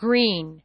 green.